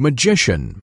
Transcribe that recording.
Magician.